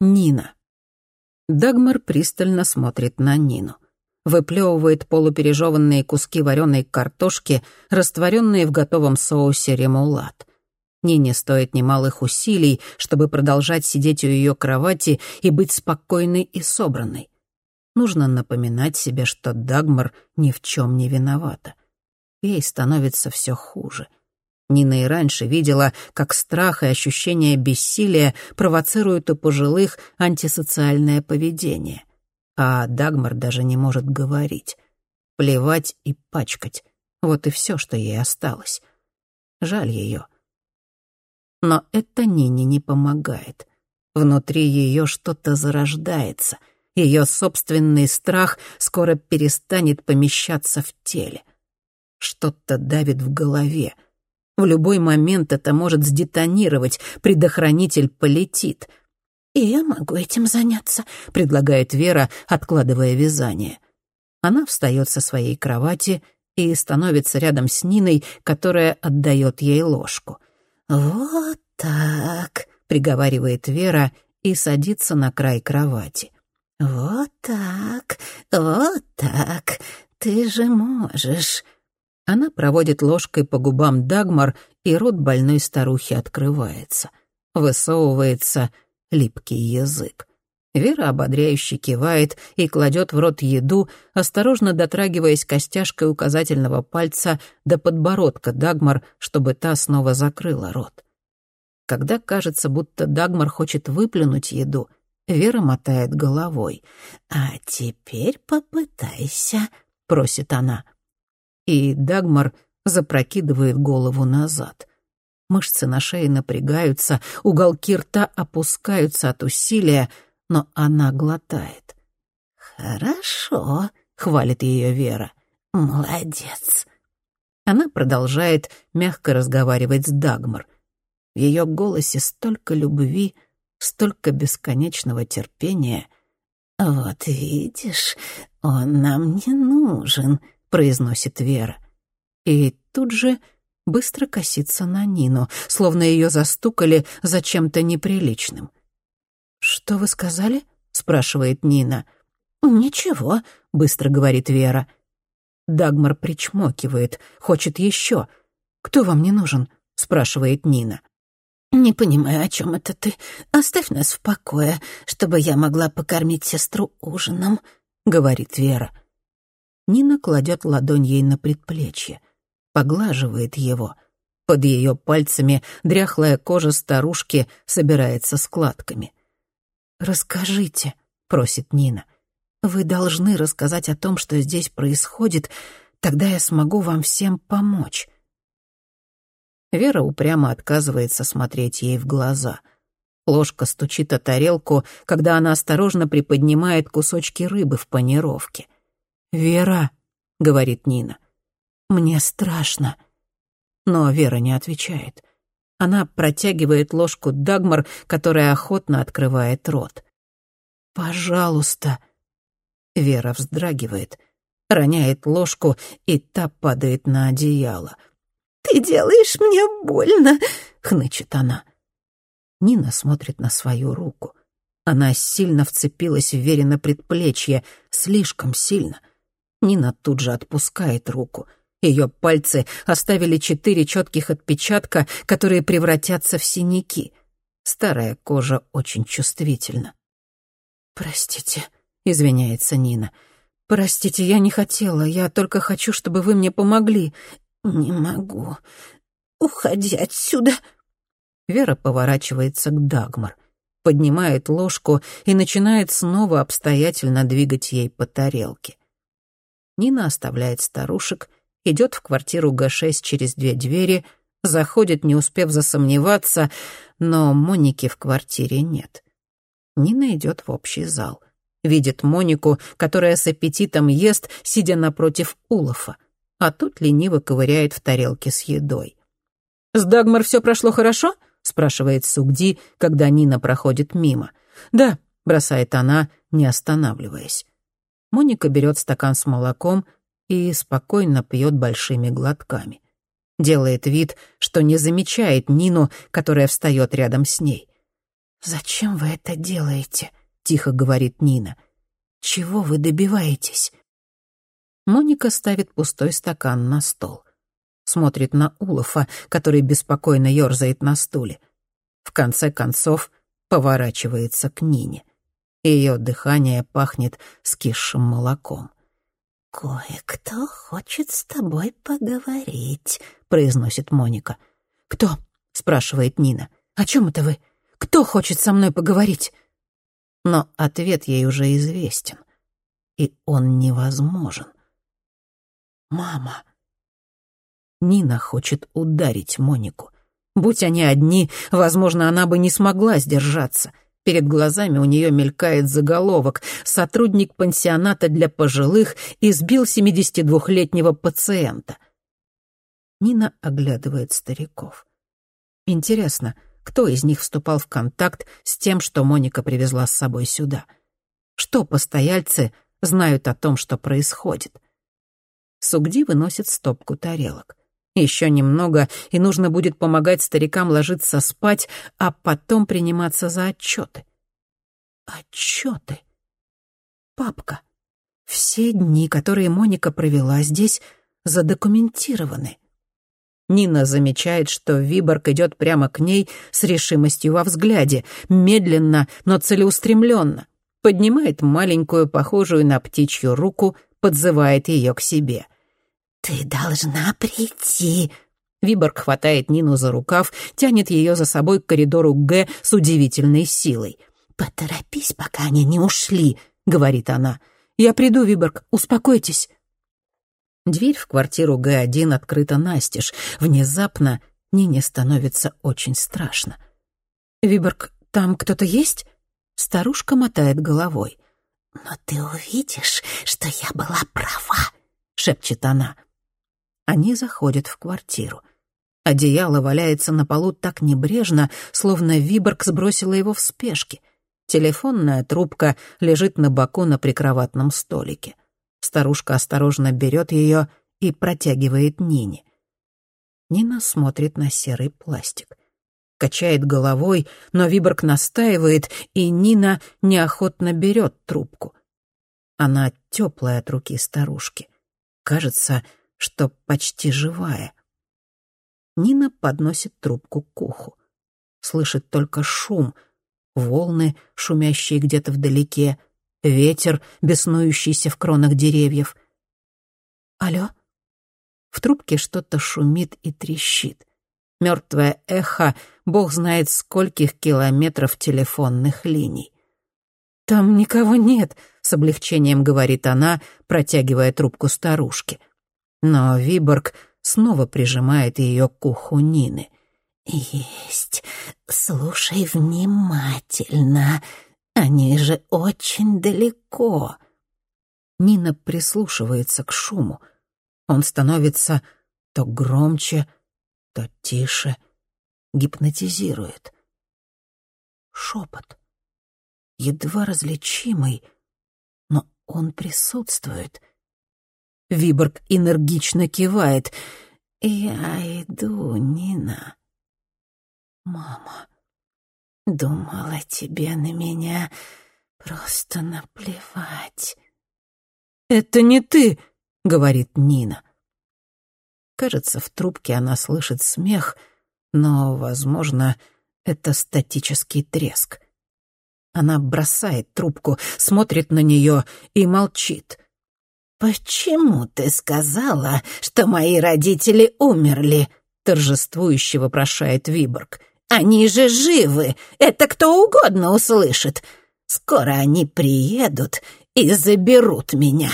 Нина. Дагмар пристально смотрит на Нину. Выплевывает полупережеванные куски вареной картошки, растворенные в готовом соусе ремулат. Нине стоит немалых усилий, чтобы продолжать сидеть у ее кровати и быть спокойной и собранной. Нужно напоминать себе, что Дагмар ни в чем не виновата. Ей становится все хуже. Нина и раньше видела, как страх и ощущение бессилия провоцируют у пожилых антисоциальное поведение. А Дагмар даже не может говорить. Плевать и пачкать. Вот и все, что ей осталось. Жаль ее. Но это Нине не помогает. Внутри ее что-то зарождается. Ее собственный страх скоро перестанет помещаться в теле. Что-то давит в голове — в любой момент это может сдетонировать, предохранитель полетит. «И я могу этим заняться», — предлагает Вера, откладывая вязание. Она встает со своей кровати и становится рядом с Ниной, которая отдает ей ложку. «Вот так», — приговаривает Вера и садится на край кровати. «Вот так, вот так, ты же можешь». Она проводит ложкой по губам Дагмар, и рот больной старухи открывается. Высовывается липкий язык. Вера ободряюще кивает и кладет в рот еду, осторожно дотрагиваясь костяшкой указательного пальца до подбородка Дагмар, чтобы та снова закрыла рот. Когда кажется, будто Дагмар хочет выплюнуть еду, Вера мотает головой. «А теперь попытайся», — просит она и Дагмар запрокидывает голову назад. Мышцы на шее напрягаются, уголки рта опускаются от усилия, но она глотает. «Хорошо», — хвалит ее Вера. «Молодец». Она продолжает мягко разговаривать с Дагмар. В ее голосе столько любви, столько бесконечного терпения. «Вот видишь, он нам не нужен», — произносит Вера. И тут же быстро косится на Нину, словно ее застукали за чем-то неприличным. «Что вы сказали?» — спрашивает Нина. «Ничего», — быстро говорит Вера. Дагмар причмокивает, хочет еще. «Кто вам не нужен?» — спрашивает Нина. «Не понимаю, о чем это ты. Оставь нас в покое, чтобы я могла покормить сестру ужином», — говорит Вера. Нина кладет ладонь ей на предплечье, поглаживает его. Под ее пальцами дряхлая кожа старушки собирается складками. «Расскажите», — просит Нина. «Вы должны рассказать о том, что здесь происходит, тогда я смогу вам всем помочь». Вера упрямо отказывается смотреть ей в глаза. Ложка стучит о тарелку, когда она осторожно приподнимает кусочки рыбы в панировке — «Вера», — говорит Нина, — «мне страшно». Но Вера не отвечает. Она протягивает ложку Дагмар, которая охотно открывает рот. «Пожалуйста». Вера вздрагивает, роняет ложку, и та падает на одеяло. «Ты делаешь мне больно», — хнычет она. Нина смотрит на свою руку. Она сильно вцепилась в Вере предплечье, слишком сильно — Нина тут же отпускает руку. Ее пальцы оставили четыре четких отпечатка, которые превратятся в синяки. Старая кожа очень чувствительна. «Простите», — извиняется Нина. «Простите, я не хотела. Я только хочу, чтобы вы мне помогли». «Не могу. Уходи отсюда». Вера поворачивается к Дагмар, поднимает ложку и начинает снова обстоятельно двигать ей по тарелке. Нина оставляет старушек, идет в квартиру Г6 через две двери, заходит, не успев засомневаться, но Моники в квартире нет. Нина идет в общий зал. Видит Монику, которая с аппетитом ест, сидя напротив Улафа, а тут лениво ковыряет в тарелке с едой. «С Дагмар все прошло хорошо?» — спрашивает Сугди, когда Нина проходит мимо. «Да», — бросает она, не останавливаясь. Моника берет стакан с молоком и спокойно пьет большими глотками. Делает вид, что не замечает Нину, которая встает рядом с ней. «Зачем вы это делаете?» — тихо говорит Нина. «Чего вы добиваетесь?» Моника ставит пустой стакан на стол. Смотрит на Улафа, который беспокойно ерзает на стуле. В конце концов поворачивается к Нине. Ее дыхание пахнет скисшим молоком. «Кое-кто хочет с тобой поговорить», — произносит Моника. «Кто?» — спрашивает Нина. «О чем это вы? Кто хочет со мной поговорить?» Но ответ ей уже известен, и он невозможен. «Мама!» Нина хочет ударить Монику. Будь они одни, возможно, она бы не смогла сдержаться. Перед глазами у нее мелькает заголовок «Сотрудник пансионата для пожилых избил 72-летнего пациента». Нина оглядывает стариков. Интересно, кто из них вступал в контакт с тем, что Моника привезла с собой сюда? Что постояльцы знают о том, что происходит? Сугди выносит стопку тарелок. Еще немного, и нужно будет помогать старикам ложиться спать, а потом приниматься за отчеты. Отчеты. Папка. Все дни, которые Моника провела здесь, задокументированы. Нина замечает, что Виборг идет прямо к ней с решимостью во взгляде, медленно, но целеустремленно. Поднимает маленькую, похожую на птичью руку, подзывает ее к себе. «Ты должна прийти», Виборг хватает Нину за рукав, тянет ее за собой к коридору Г с удивительной силой. «Поторопись, пока они не ушли», — говорит она. «Я приду, Виборг, успокойтесь». Дверь в квартиру Г1 открыта настежь. Внезапно Нине становится очень страшно. «Виборг, там кто-то есть?» Старушка мотает головой. «Но ты увидишь, что я была права», — шепчет она. Они заходят в квартиру. Одеяло валяется на полу так небрежно, словно Виборг сбросила его в спешке. Телефонная трубка лежит на боку на прикроватном столике. Старушка осторожно берет ее и протягивает Нине. Нина смотрит на серый пластик. Качает головой, но Виборг настаивает, и Нина неохотно берет трубку. Она теплая от руки старушки. Кажется, что почти живая. Нина подносит трубку к уху. Слышит только шум, волны, шумящие где-то вдалеке, ветер, беснующийся в кронах деревьев. «Алло?» В трубке что-то шумит и трещит. Мертвое эхо, бог знает скольких километров телефонных линий. «Там никого нет», — с облегчением говорит она, протягивая трубку старушке. Но Виборг снова прижимает ее к уху Нины. «Есть. Слушай внимательно. Они же очень далеко». Нина прислушивается к шуму. Он становится то громче, то тише, гипнотизирует. Шепот. Едва различимый, но он присутствует. Виборг энергично кивает. «Я иду, Нина. Мама, думала тебе на меня просто наплевать». «Это не ты», — говорит Нина. Кажется, в трубке она слышит смех, но, возможно, это статический треск. Она бросает трубку, смотрит на нее и молчит. «Почему ты сказала, что мои родители умерли?» — торжествующе вопрошает Виборг. «Они же живы! Это кто угодно услышит! Скоро они приедут и заберут меня!»